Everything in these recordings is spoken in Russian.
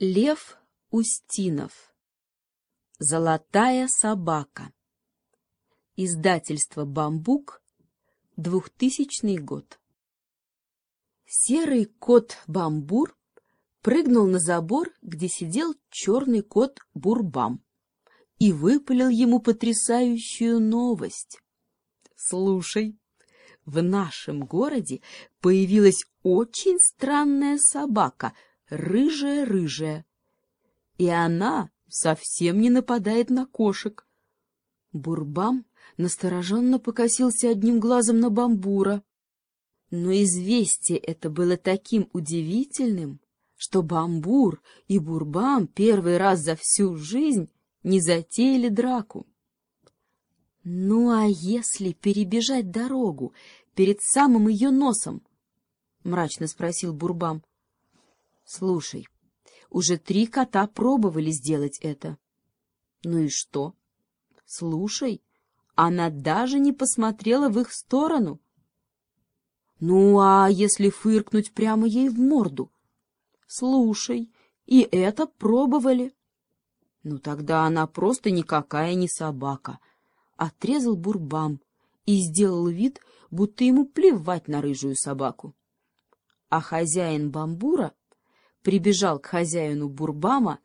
Лев Устинов. Золотая собака. Издательство «Бамбук», 2000 год. Серый кот Бамбур прыгнул на забор, где сидел черный кот Бурбам, и выпалил ему потрясающую новость. «Слушай, в нашем городе появилась очень странная собака — рыжая-рыжая. И она совсем не нападает на кошек. Бурбам настороженно покосился одним глазом на бамбура. Но известие это было таким удивительным, что бамбур и бурбам первый раз за всю жизнь не затеяли драку. «Ну а если перебежать дорогу перед самым ее носом?» — мрачно спросил Бурбам. Слушай, уже три кота пробовали сделать это. Ну и что? Слушай, она даже не посмотрела в их сторону. Ну, а если фыркнуть прямо ей в морду? Слушай, и это пробовали. Ну, тогда она просто никакая не собака. Отрезал бурбам и сделал вид, будто ему плевать на рыжую собаку. А хозяин бамбура прибежал к хозяину Бурбама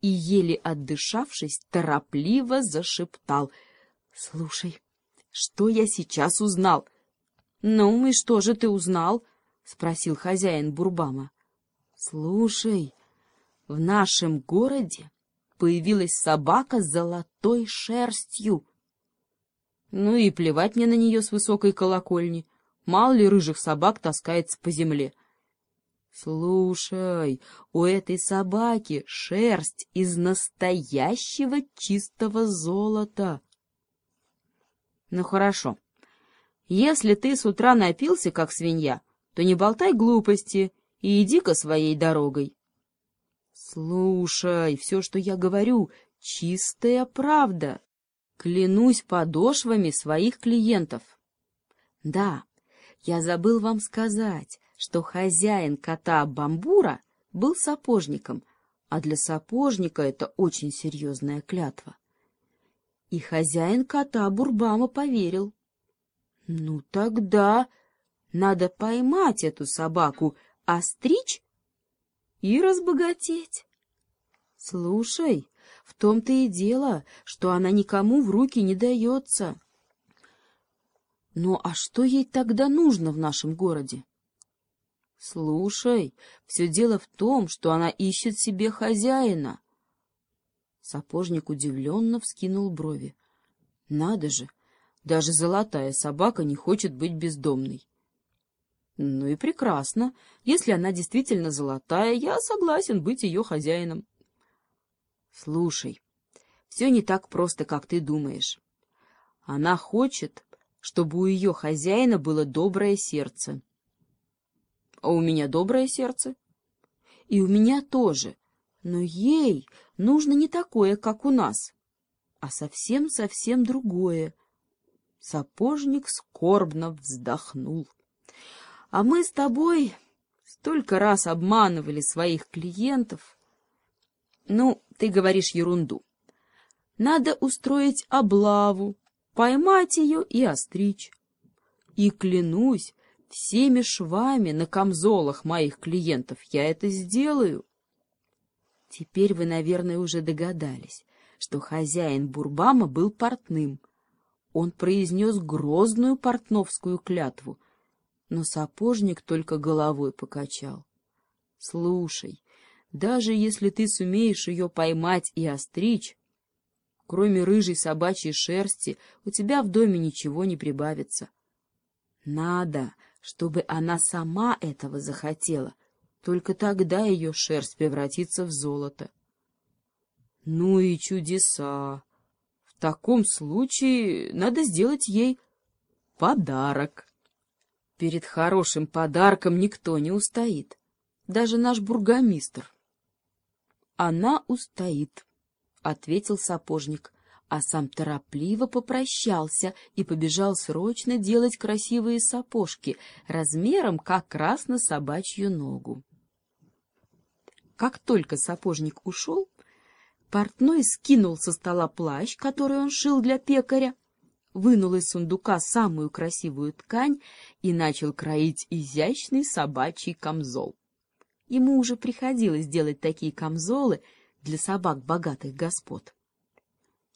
и, еле отдышавшись, торопливо зашептал. — Слушай, что я сейчас узнал? — Ну, и что же ты узнал? — спросил хозяин Бурбама. — Слушай, в нашем городе появилась собака с золотой шерстью. Ну и плевать мне на нее с высокой колокольни. Мало ли рыжих собак таскается по земле. — Слушай, у этой собаки шерсть из настоящего чистого золота. Ну хорошо. Если ты с утра напился, как свинья, то не болтай глупости и иди-ка своей дорогой. Слушай, все, что я говорю, чистая правда. Клянусь подошвами своих клиентов. Да, я забыл вам сказать, что хозяин кота Бамбура был сапожником, а для сапожника это очень серьезная клятва. И хозяин кота Бурбама поверил. Ну тогда надо поймать эту собаку, остричь и разбогатеть. Слушай, в том-то и дело, что она никому в руки не дается. Ну а что ей тогда нужно в нашем городе? Слушай, все дело в том, что она ищет себе хозяина. Сапожник удивленно вскинул брови. Надо же, даже золотая собака не хочет быть бездомной. Ну и прекрасно. Если она действительно золотая, я согласен быть ее хозяином. Слушай, все не так просто, как ты думаешь. Она хочет, чтобы у ее хозяина было доброе сердце. А у меня доброе сердце. И у меня тоже. Но ей нужно не такое, как у нас, а совсем-совсем другое. Сапожник скорбно вздохнул. А мы с тобой столько раз обманывали своих клиентов. Ну, ты говоришь ерунду. Надо устроить облаву, поймать ее и остричь. И клянусь, всеми швами на камзолах моих клиентов я это сделаю. Теперь вы, наверное, уже догадались, что хозяин Бурбама был портным. Он произнес грозную портновскую клятву, но сапожник только головой покачал. — Слушай, даже если ты сумеешь ее поймать и остричь, кроме рыжей собачьей шерсти, у тебя в доме ничего не прибавится. Надо, чтобы она сама этого захотела. Только тогда ее шерсть превратится в золото. Ну и чудеса! В таком случае надо сделать ей подарок. Перед хорошим подарком никто не устоит, даже наш бургомистр. — Она устоит, — ответил сапожник а сам торопливо попрощался и побежал срочно делать красивые сапожки размером как раз на собачью ногу. Как только сапожник ушел, портной скинул со стола плащ, который он шил для пекаря, вынул из сундука самую красивую ткань и начал кроить изящный собачий камзол. Ему уже приходилось делать такие камзолы для собак богатых господ.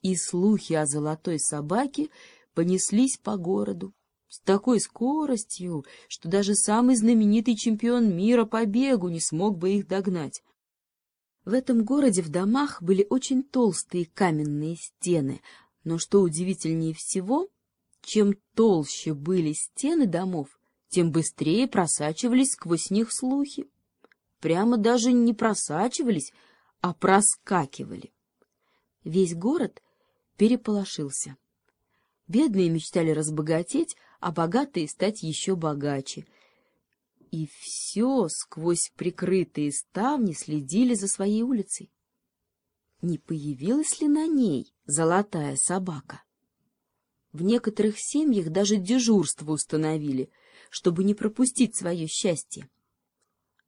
И слухи о золотой собаке понеслись по городу с такой скоростью, что даже самый знаменитый чемпион мира по бегу не смог бы их догнать. В этом городе в домах были очень толстые каменные стены, но что удивительнее всего, чем толще были стены домов, тем быстрее просачивались сквозь них слухи. Прямо даже не просачивались, а проскакивали. Весь город переполошился. Бедные мечтали разбогатеть, а богатые стать еще богаче. И все сквозь прикрытые ставни следили за своей улицей. Не появилась ли на ней золотая собака? В некоторых семьях даже дежурство установили, чтобы не пропустить свое счастье.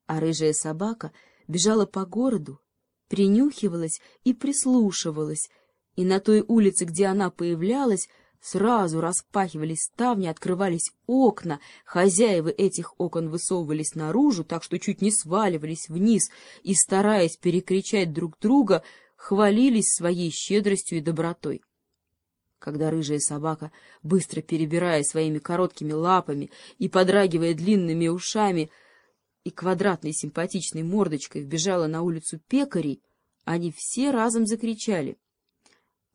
А рыжая собака бежала по городу, принюхивалась и прислушивалась, и на той улице, где она появлялась, Сразу распахивались ставни, открывались окна, хозяева этих окон высовывались наружу, так что чуть не сваливались вниз и, стараясь перекричать друг друга, хвалились своей щедростью и добротой. Когда рыжая собака, быстро перебирая своими короткими лапами и подрагивая длинными ушами и квадратной симпатичной мордочкой, вбежала на улицу пекарей, они все разом закричали. —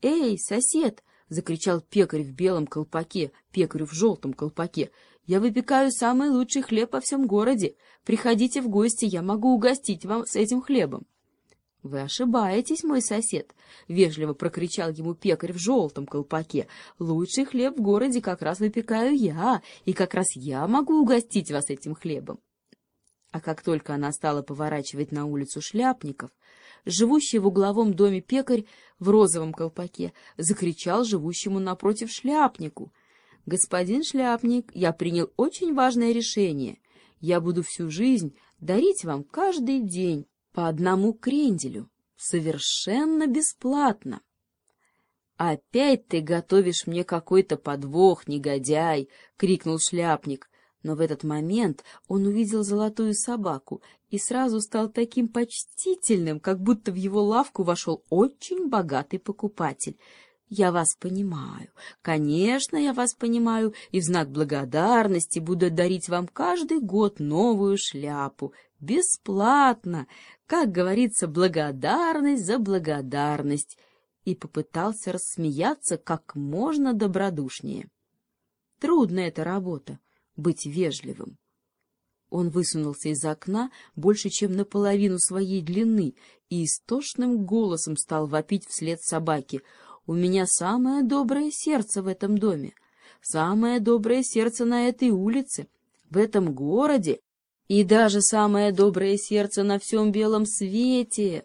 Эй, сосед! — закричал пекарь в белом колпаке, пекарю в желтом колпаке. — Я выпекаю самый лучший хлеб во всем городе. Приходите в гости, я могу угостить вам с этим хлебом. — Вы ошибаетесь, мой сосед, — вежливо прокричал ему пекарь в желтом колпаке. — Лучший хлеб в городе как раз выпекаю я, и как раз я могу угостить вас этим хлебом. А как только она стала поворачивать на улицу шляпников, живущий в угловом доме пекарь в розовом колпаке закричал живущему напротив шляпнику. — Господин шляпник, я принял очень важное решение. Я буду всю жизнь дарить вам каждый день по одному кренделю, совершенно бесплатно. — Опять ты готовишь мне какой-то подвох, негодяй! — крикнул шляпник. Но в этот момент он увидел золотую собаку и сразу стал таким почтительным, как будто в его лавку вошел очень богатый покупатель. «Я вас понимаю. Конечно, я вас понимаю, и в знак благодарности буду дарить вам каждый год новую шляпу. Бесплатно. Как говорится, благодарность за благодарность». И попытался рассмеяться как можно добродушнее. Трудная эта работа быть вежливым. Он высунулся из окна больше, чем наполовину своей длины, и истошным голосом стал вопить вслед собаке. «У меня самое доброе сердце в этом доме, самое доброе сердце на этой улице, в этом городе, и даже самое доброе сердце на всем белом свете!»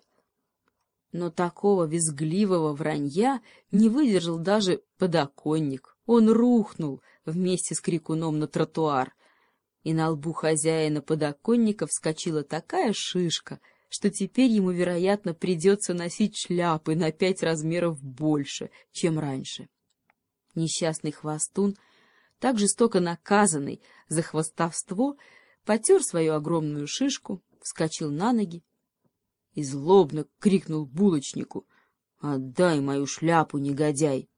Но такого визгливого вранья не выдержал даже подоконник. Он рухнул вместе с крикуном на тротуар, и на лбу хозяина подоконника вскочила такая шишка, что теперь ему, вероятно, придется носить шляпы на пять размеров больше, чем раньше. Несчастный хвостун, так жестоко наказанный за хвостовство, потер свою огромную шишку, вскочил на ноги и злобно крикнул булочнику — Отдай мою шляпу, негодяй!